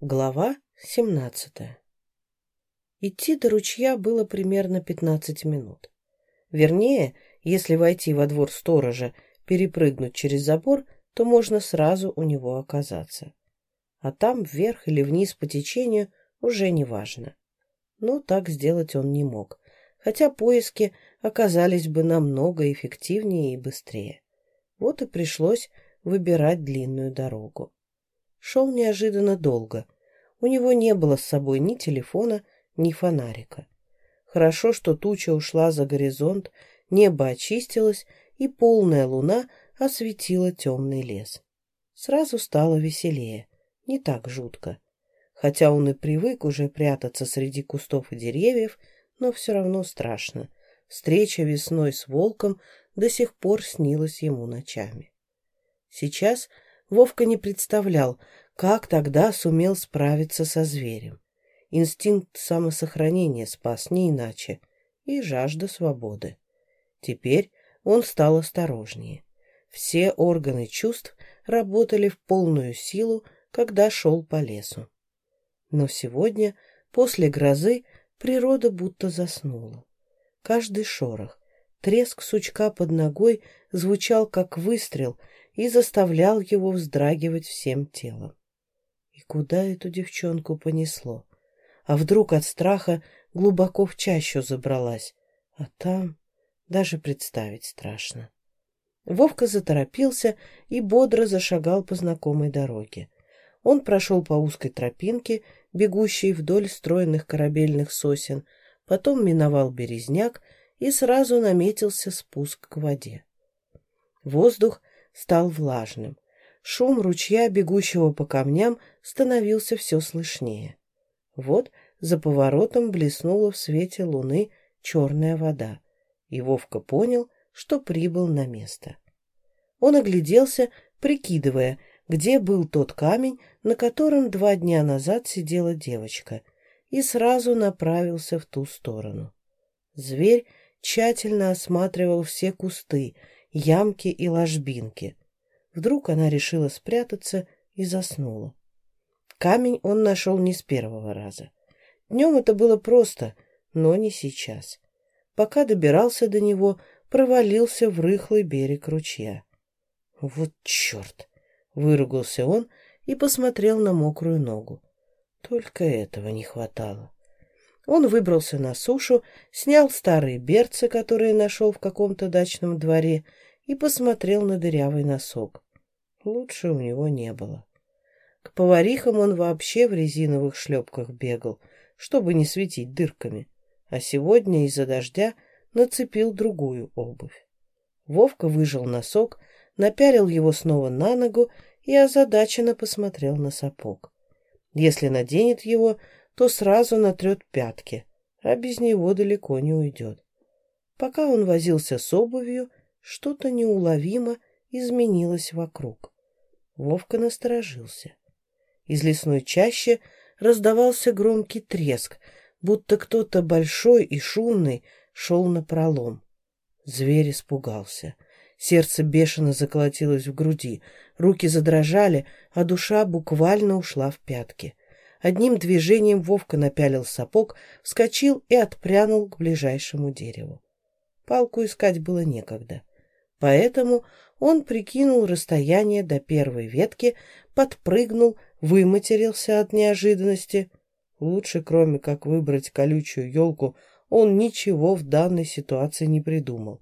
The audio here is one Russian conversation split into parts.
Глава семнадцатая Идти до ручья было примерно пятнадцать минут. Вернее, если войти во двор сторожа, перепрыгнуть через забор, то можно сразу у него оказаться. А там вверх или вниз по течению уже не важно. Но так сделать он не мог, хотя поиски оказались бы намного эффективнее и быстрее. Вот и пришлось выбирать длинную дорогу. Шел неожиданно долго. У него не было с собой ни телефона, ни фонарика. Хорошо, что туча ушла за горизонт, небо очистилось, и полная луна осветила темный лес. Сразу стало веселее, не так жутко. Хотя он и привык уже прятаться среди кустов и деревьев, но все равно страшно. Встреча весной с волком до сих пор снилась ему ночами. Сейчас Вовка не представлял, как тогда сумел справиться со зверем. Инстинкт самосохранения спас не иначе, и жажда свободы. Теперь он стал осторожнее. Все органы чувств работали в полную силу, когда шел по лесу. Но сегодня, после грозы, природа будто заснула. Каждый шорох, треск сучка под ногой звучал как выстрел и заставлял его вздрагивать всем телом. И куда эту девчонку понесло? А вдруг от страха глубоко в чащу забралась, а там даже представить страшно. Вовка заторопился и бодро зашагал по знакомой дороге. Он прошел по узкой тропинке, бегущей вдоль стройных корабельных сосен, потом миновал березняк и сразу наметился спуск к воде. Воздух стал влажным. Шум ручья, бегущего по камням, становился все слышнее. Вот за поворотом блеснула в свете луны черная вода, и Вовка понял, что прибыл на место. Он огляделся, прикидывая, где был тот камень, на котором два дня назад сидела девочка, и сразу направился в ту сторону. Зверь тщательно осматривал все кусты, ямки и ложбинки. Вдруг она решила спрятаться и заснула. Камень он нашел не с первого раза. Днем это было просто, но не сейчас. Пока добирался до него, провалился в рыхлый берег ручья. «Вот черт!» — выругался он и посмотрел на мокрую ногу. Только этого не хватало. Он выбрался на сушу, снял старые берцы, которые нашел в каком-то дачном дворе, и посмотрел на дырявый носок. Лучше у него не было. К поварихам он вообще в резиновых шлепках бегал, чтобы не светить дырками, а сегодня из-за дождя нацепил другую обувь. Вовка выжил носок, напялил его снова на ногу и озадаченно посмотрел на сапог. Если наденет его, то сразу натрет пятки, а без него далеко не уйдет. Пока он возился с обувью, что-то неуловимо изменилось вокруг. Вовка насторожился. Из лесной чащи раздавался громкий треск, будто кто-то большой и шумный шел на пролом. Зверь испугался. Сердце бешено заколотилось в груди, руки задрожали, а душа буквально ушла в пятки. Одним движением Вовка напялил сапог, вскочил и отпрянул к ближайшему дереву. Палку искать было некогда. Поэтому он прикинул расстояние до первой ветки, подпрыгнул, выматерился от неожиданности. Лучше, кроме как выбрать колючую елку, он ничего в данной ситуации не придумал.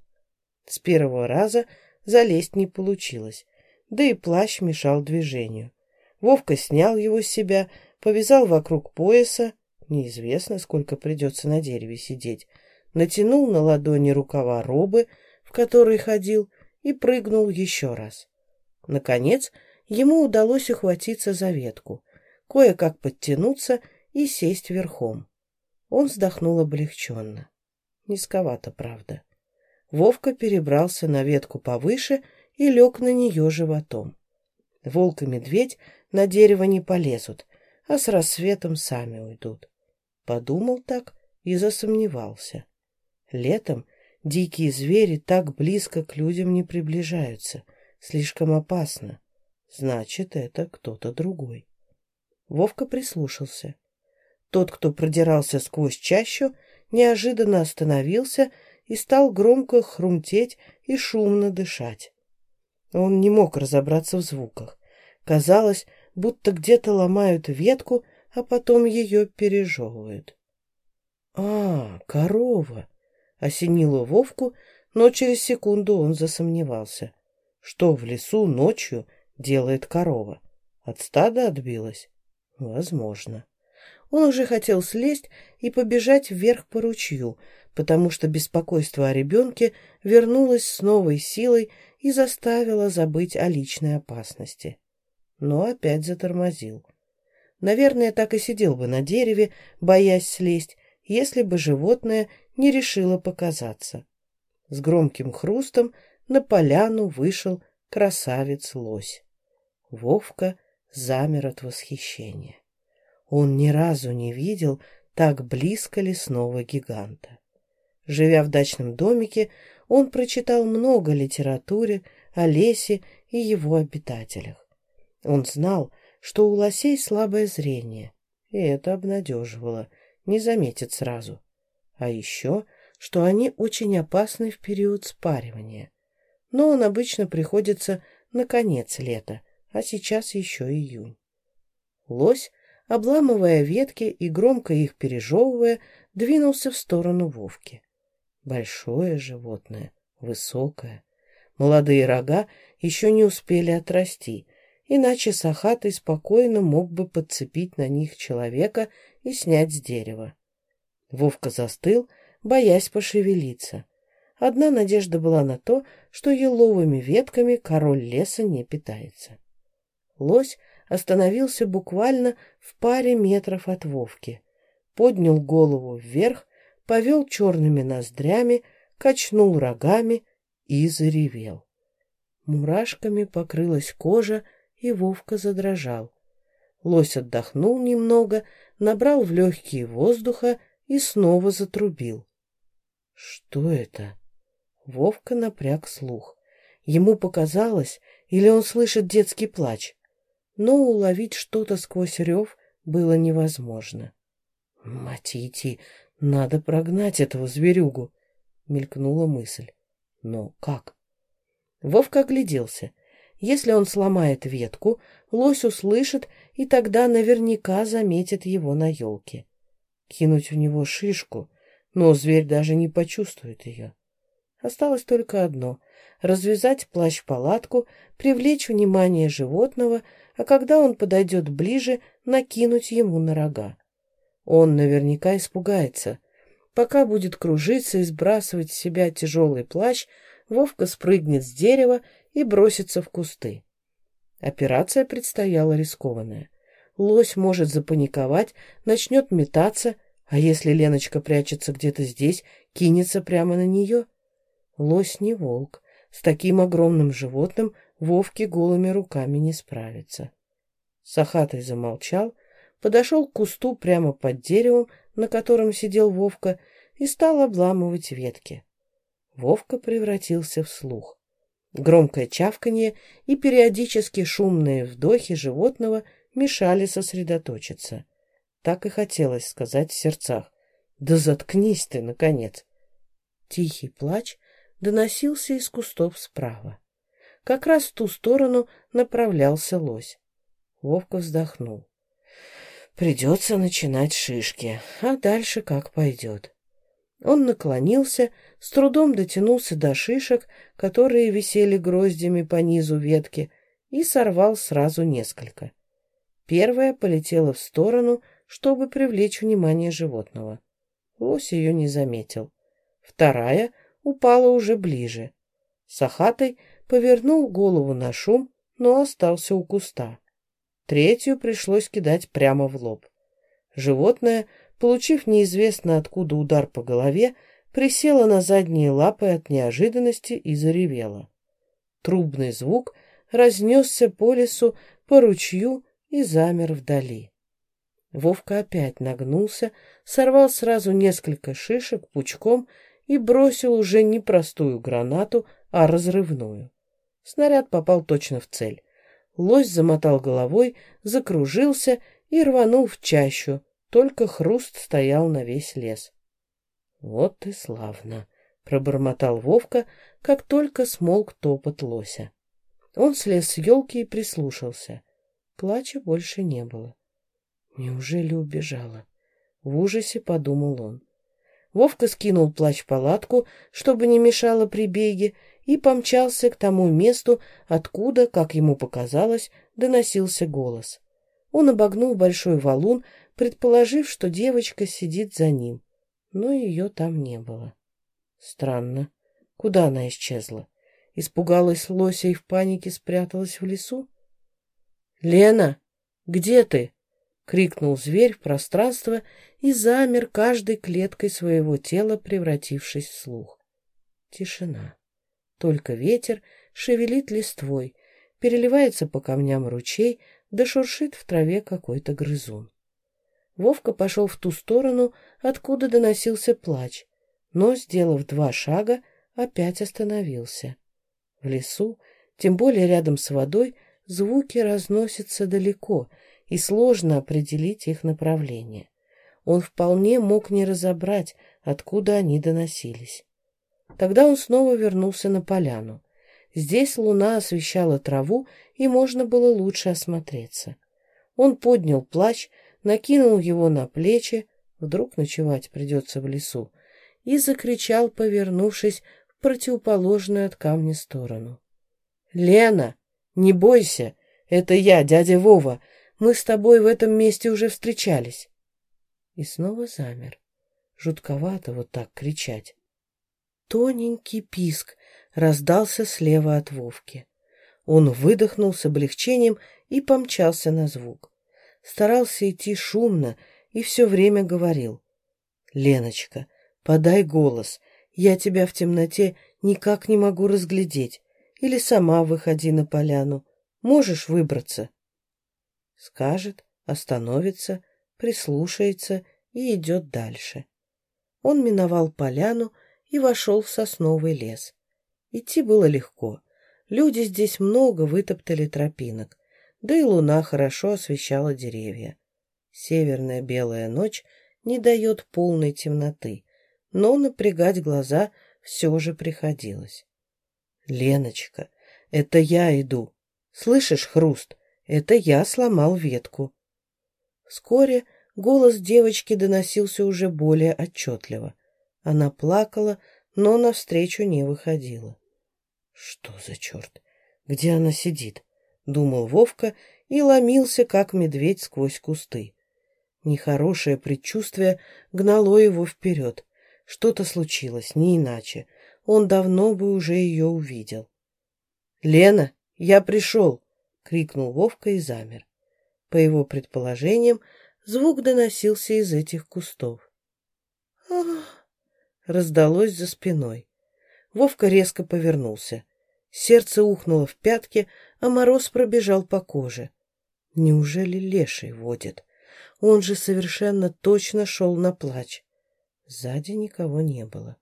С первого раза залезть не получилось, да и плащ мешал движению. Вовка снял его с себя, повязал вокруг пояса, неизвестно, сколько придется на дереве сидеть, натянул на ладони рукава робы, в которой ходил, и прыгнул еще раз. Наконец, ему удалось ухватиться за ветку, кое-как подтянуться и сесть верхом. Он вздохнул облегченно. Низковато, правда. Вовка перебрался на ветку повыше и лег на нее животом. Волк и медведь на дерево не полезут, а с рассветом сами уйдут. Подумал так и засомневался. Летом дикие звери так близко к людям не приближаются. Слишком опасно. Значит, это кто-то другой. Вовка прислушался. Тот, кто продирался сквозь чащу, неожиданно остановился и стал громко хрумтеть и шумно дышать. Он не мог разобраться в звуках. Казалось, будто где-то ломают ветку, а потом ее пережевывают. «А, корова!» — осенило Вовку, но через секунду он засомневался. Что в лесу ночью делает корова? От стада отбилась? Возможно. Он уже хотел слезть и побежать вверх по ручью, потому что беспокойство о ребенке вернулось с новой силой и заставило забыть о личной опасности. Но опять затормозил. Наверное, так и сидел бы на дереве, боясь слезть, если бы животное не решило показаться. С громким хрустом на поляну вышел красавец-лось. Вовка замер от восхищения. Он ни разу не видел так близко лесного гиганта. Живя в дачном домике, он прочитал много литературы о лесе и его обитателях. Он знал, что у лосей слабое зрение, и это обнадеживало, не заметит сразу. А еще, что они очень опасны в период спаривания. Но он обычно приходится на конец лета, а сейчас еще июнь. Лось обламывая ветки и громко их пережевывая, двинулся в сторону Вовки. Большое животное, высокое. Молодые рога еще не успели отрасти, иначе Сахатый спокойно мог бы подцепить на них человека и снять с дерева. Вовка застыл, боясь пошевелиться. Одна надежда была на то, что еловыми ветками король леса не питается. Лось остановился буквально в паре метров от Вовки, поднял голову вверх, повел черными ноздрями, качнул рогами и заревел. Мурашками покрылась кожа, и Вовка задрожал. Лось отдохнул немного, набрал в легкие воздуха и снова затрубил. «Что это?» Вовка напряг слух. Ему показалось, или он слышит детский плач но уловить что-то сквозь рев было невозможно. «Матити, надо прогнать этого зверюгу!» — мелькнула мысль. «Но как?» Вовка огляделся. Если он сломает ветку, лось услышит и тогда наверняка заметит его на елке. Кинуть в него шишку, но зверь даже не почувствует ее. Осталось только одно — развязать плащ-палатку, привлечь внимание животного — а когда он подойдет ближе, накинуть ему на рога. Он наверняка испугается. Пока будет кружиться и сбрасывать с себя тяжелый плащ, Вовка спрыгнет с дерева и бросится в кусты. Операция предстояла рискованная. Лось может запаниковать, начнет метаться, а если Леночка прячется где-то здесь, кинется прямо на нее? Лось не волк. С таким огромным животным Вовке голыми руками не справится. Сахатый замолчал, подошел к кусту прямо под деревом, на котором сидел Вовка, и стал обламывать ветки. Вовка превратился в слух. Громкое чавканье и периодически шумные вдохи животного мешали сосредоточиться. Так и хотелось сказать в сердцах. «Да заткнись ты, наконец!» Тихий плач доносился из кустов справа. Как раз в ту сторону направлялся лось. Вовка вздохнул. Придется начинать шишки, а дальше как пойдет. Он наклонился, с трудом дотянулся до шишек, которые висели гроздями по низу ветки, и сорвал сразу несколько. Первая полетела в сторону, чтобы привлечь внимание животного. Лось ее не заметил. Вторая упала уже ближе. Сахатый повернул голову на шум, но остался у куста. Третью пришлось кидать прямо в лоб. Животное, получив неизвестно откуда удар по голове, присело на задние лапы от неожиданности и заревело. Трубный звук разнесся по лесу, по ручью и замер вдали. Вовка опять нагнулся, сорвал сразу несколько шишек пучком и бросил уже не простую гранату, а разрывную. Снаряд попал точно в цель. Лось замотал головой, закружился и рванул в чащу, только хруст стоял на весь лес. «Вот и славно!» — пробормотал Вовка, как только смолк топот лося. Он слез с елки и прислушался. Плача больше не было. Неужели убежала? В ужасе подумал он. Вовка скинул плащ-палатку, чтобы не мешало при беге, и помчался к тому месту, откуда, как ему показалось, доносился голос. Он обогнул большой валун, предположив, что девочка сидит за ним, но ее там не было. Странно. Куда она исчезла? Испугалась лося и в панике спряталась в лесу? «Лена, где ты?» — крикнул зверь в пространство и замер каждой клеткой своего тела, превратившись в слух. Тишина. Только ветер шевелит листвой, переливается по камням ручей, да шуршит в траве какой-то грызун. Вовка пошел в ту сторону, откуда доносился плач, но, сделав два шага, опять остановился. В лесу, тем более рядом с водой, звуки разносятся далеко, и сложно определить их направление. Он вполне мог не разобрать, откуда они доносились. Тогда он снова вернулся на поляну. Здесь луна освещала траву, и можно было лучше осмотреться. Он поднял плащ, накинул его на плечи, вдруг ночевать придется в лесу, и закричал, повернувшись в противоположную от камня сторону. «Лена, не бойся, это я, дядя Вова, мы с тобой в этом месте уже встречались». И снова замер. Жутковато вот так кричать. Тоненький писк раздался слева от Вовки. Он выдохнул с облегчением и помчался на звук. Старался идти шумно и все время говорил. «Леночка, подай голос. Я тебя в темноте никак не могу разглядеть. Или сама выходи на поляну. Можешь выбраться?» Скажет, остановится, прислушается и идет дальше. Он миновал поляну и вошел в сосновый лес. Идти было легко. Люди здесь много вытоптали тропинок, да и луна хорошо освещала деревья. Северная белая ночь не дает полной темноты, но напрягать глаза все же приходилось. «Леночка, это я иду. Слышишь хруст? Это я сломал ветку». Вскоре голос девочки доносился уже более отчетливо. Она плакала, но навстречу не выходила. «Что за черт? Где она сидит?» — думал Вовка и ломился, как медведь сквозь кусты. Нехорошее предчувствие гнало его вперед. Что-то случилось, не иначе. Он давно бы уже ее увидел. «Лена, я пришел!» — крикнул Вовка и замер. По его предположениям, звук доносился из этих кустов. «Ах!» раздалось за спиной. Вовка резко повернулся. Сердце ухнуло в пятки, а мороз пробежал по коже. Неужели леший водит? Он же совершенно точно шел на плач. Сзади никого не было.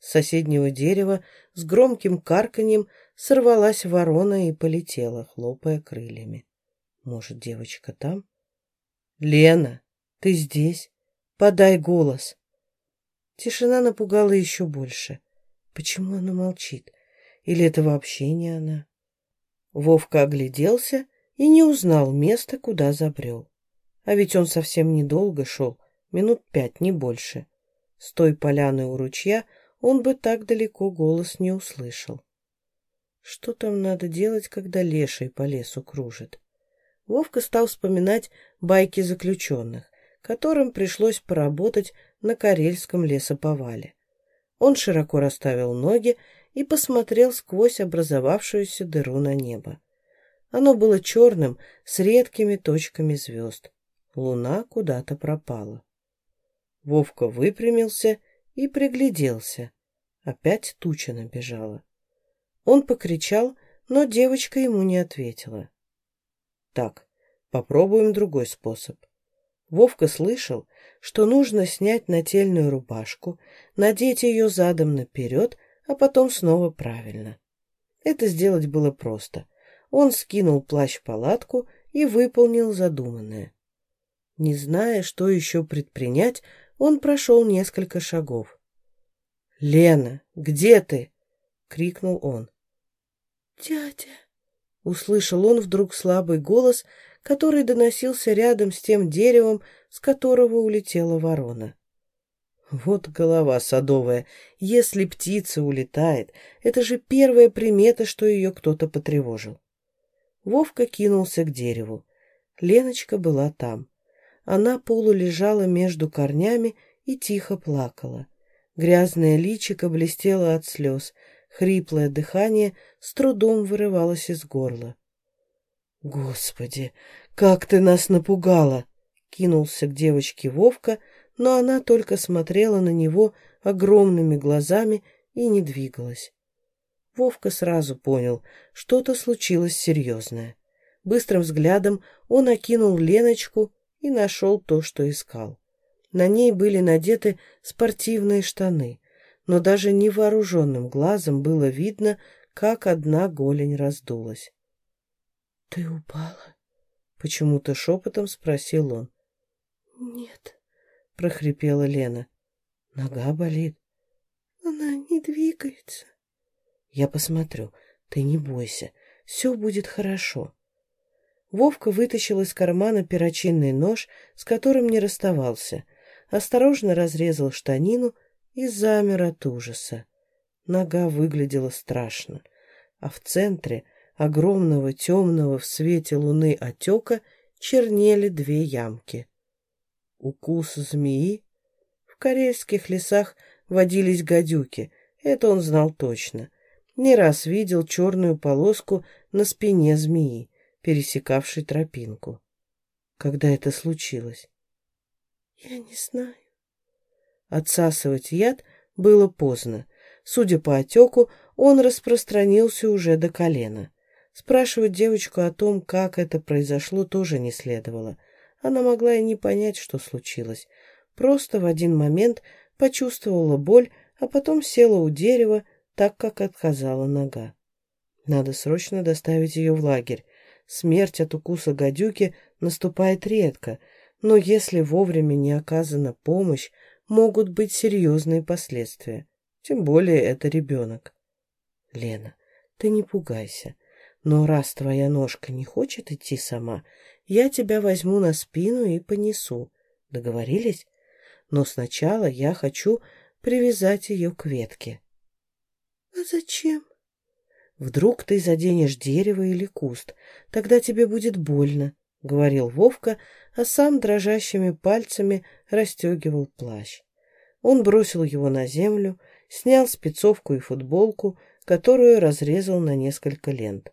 С соседнего дерева с громким карканьем сорвалась ворона и полетела, хлопая крыльями. Может, девочка там? «Лена, ты здесь? Подай голос!» Тишина напугала еще больше. Почему она молчит? Или это вообще не она? Вовка огляделся и не узнал места, куда забрел. А ведь он совсем недолго шел, минут пять, не больше. С той поляны у ручья он бы так далеко голос не услышал. Что там надо делать, когда леший по лесу кружит? Вовка стал вспоминать байки заключенных, которым пришлось поработать на карельском лесоповале. Он широко расставил ноги и посмотрел сквозь образовавшуюся дыру на небо. Оно было черным, с редкими точками звезд. Луна куда-то пропала. Вовка выпрямился и пригляделся. Опять туча набежала. Он покричал, но девочка ему не ответила. Так, попробуем другой способ. Вовка слышал, что нужно снять нательную рубашку, надеть ее задом наперед, а потом снова правильно. Это сделать было просто. Он скинул плащ-палатку и выполнил задуманное. Не зная, что еще предпринять, он прошел несколько шагов. «Лена, где ты?» — крикнул он. «Дядя!» — услышал он вдруг слабый голос, который доносился рядом с тем деревом, с которого улетела ворона. Вот голова садовая. Если птица улетает, это же первая примета, что ее кто-то потревожил. Вовка кинулся к дереву. Леночка была там. Она полулежала между корнями и тихо плакала. Грязное личико блестело от слез, хриплое дыхание с трудом вырывалось из горла. «Господи, как ты нас напугала!» — кинулся к девочке Вовка — но она только смотрела на него огромными глазами и не двигалась. Вовка сразу понял, что-то случилось серьезное. Быстрым взглядом он окинул Леночку и нашел то, что искал. На ней были надеты спортивные штаны, но даже невооруженным глазом было видно, как одна голень раздулась. — Ты упала? — почему-то шепотом спросил он. — Нет, — прохрипела Лена. «Нога болит». «Она не двигается». «Я посмотрю. Ты не бойся. Все будет хорошо». Вовка вытащил из кармана перочинный нож, с которым не расставался, осторожно разрезал штанину и замер от ужаса. Нога выглядела страшно, а в центре огромного темного в свете луны отека чернели две ямки. Укус змеи? В карельских лесах водились гадюки, это он знал точно. Не раз видел черную полоску на спине змеи, пересекавшей тропинку. Когда это случилось? Я не знаю. Отсасывать яд было поздно. Судя по отеку, он распространился уже до колена. Спрашивать девочку о том, как это произошло, тоже не следовало. Она могла и не понять, что случилось. Просто в один момент почувствовала боль, а потом села у дерева, так как отказала нога. Надо срочно доставить ее в лагерь. Смерть от укуса гадюки наступает редко, но если вовремя не оказана помощь, могут быть серьезные последствия. Тем более это ребенок. Лена, ты не пугайся. Но раз твоя ножка не хочет идти сама, я тебя возьму на спину и понесу. Договорились? Но сначала я хочу привязать ее к ветке. — А зачем? — Вдруг ты заденешь дерево или куст, тогда тебе будет больно, — говорил Вовка, а сам дрожащими пальцами расстегивал плащ. Он бросил его на землю, снял спецовку и футболку, которую разрезал на несколько лент.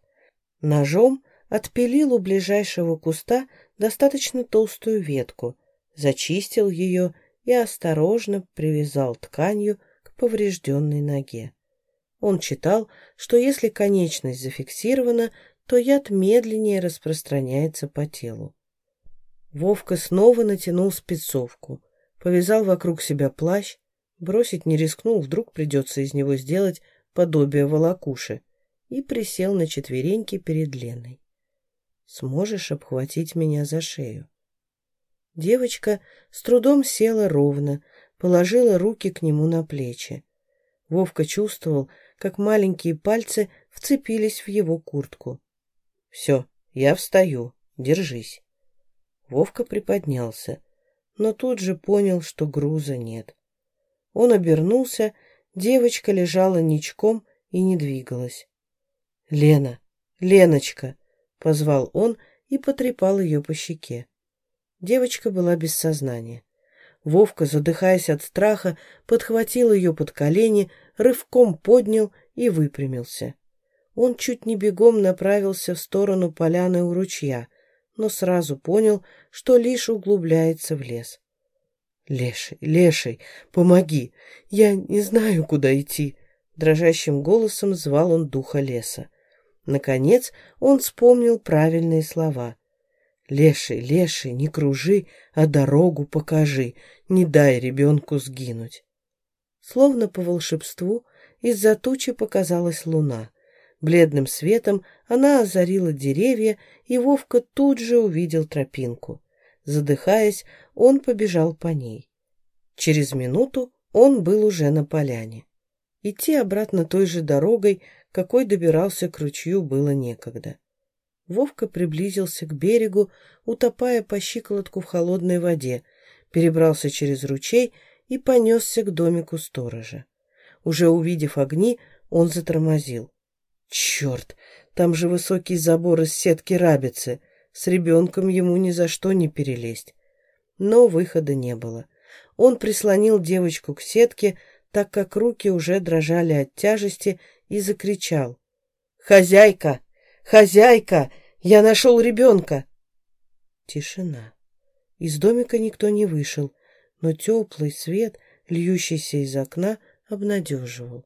Ножом отпилил у ближайшего куста достаточно толстую ветку, зачистил ее и осторожно привязал тканью к поврежденной ноге. Он читал, что если конечность зафиксирована, то яд медленнее распространяется по телу. Вовка снова натянул спецовку, повязал вокруг себя плащ, бросить не рискнул, вдруг придется из него сделать подобие волокуши, и присел на четвереньки перед Леной сможешь обхватить меня за шею. Девочка с трудом села ровно, положила руки к нему на плечи. Вовка чувствовал, как маленькие пальцы вцепились в его куртку. «Все, я встаю, держись». Вовка приподнялся, но тут же понял, что груза нет. Он обернулся, девочка лежала ничком и не двигалась. «Лена! Леночка!» Позвал он и потрепал ее по щеке. Девочка была без сознания. Вовка, задыхаясь от страха, подхватил ее под колени, рывком поднял и выпрямился. Он чуть не бегом направился в сторону поляны у ручья, но сразу понял, что лишь углубляется в лес. «Леший, Леший, помоги! Я не знаю, куда идти!» Дрожащим голосом звал он духа леса. Наконец он вспомнил правильные слова. «Леший, леший, не кружи, а дорогу покажи, не дай ребенку сгинуть». Словно по волшебству из-за тучи показалась луна. Бледным светом она озарила деревья, и Вовка тут же увидел тропинку. Задыхаясь, он побежал по ней. Через минуту он был уже на поляне. Идти обратно той же дорогой, какой добирался к ручью, было некогда. Вовка приблизился к берегу, утопая по щиколотку в холодной воде, перебрался через ручей и понесся к домику сторожа. Уже увидев огни, он затормозил. Черт, там же высокий забор из сетки рабицы. С ребенком ему ни за что не перелезть. Но выхода не было. Он прислонил девочку к сетке, так как руки уже дрожали от тяжести, и закричал. «Хозяйка! Хозяйка! Я нашел ребенка!» Тишина. Из домика никто не вышел, но теплый свет, льющийся из окна, обнадеживал.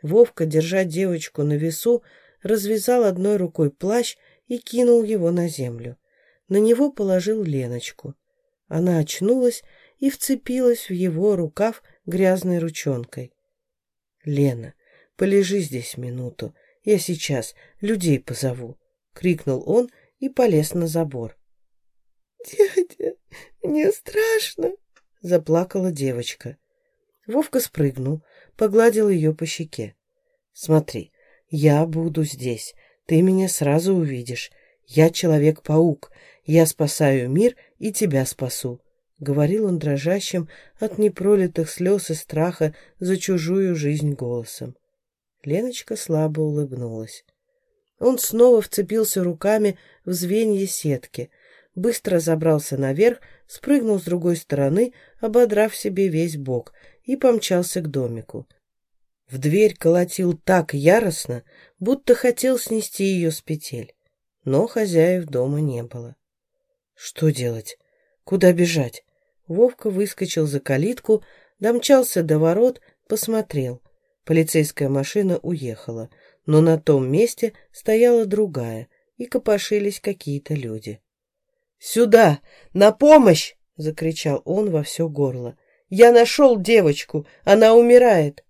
Вовка, держа девочку на весу, развязал одной рукой плащ и кинул его на землю. На него положил Леночку. Она очнулась и вцепилась в его рукав грязной ручонкой. «Лена, полежи здесь минуту, я сейчас людей позову», — крикнул он и полез на забор. «Дядя, мне страшно!» — заплакала девочка. Вовка спрыгнул, погладил ее по щеке. «Смотри, я буду здесь, ты меня сразу увидишь. Я Человек-паук, я спасаю мир и тебя спасу», — говорил он дрожащим от непролитых слез и страха за чужую жизнь голосом. Леночка слабо улыбнулась. Он снова вцепился руками в звенья сетки, быстро забрался наверх, спрыгнул с другой стороны, ободрав себе весь бок, и помчался к домику. В дверь колотил так яростно, будто хотел снести ее с петель. Но хозяев дома не было. Что делать? Куда бежать? Вовка выскочил за калитку, домчался до ворот, посмотрел. Полицейская машина уехала, но на том месте стояла другая, и копошились какие-то люди. «Сюда! На помощь!» — закричал он во все горло. Я нашел девочку, она умирает.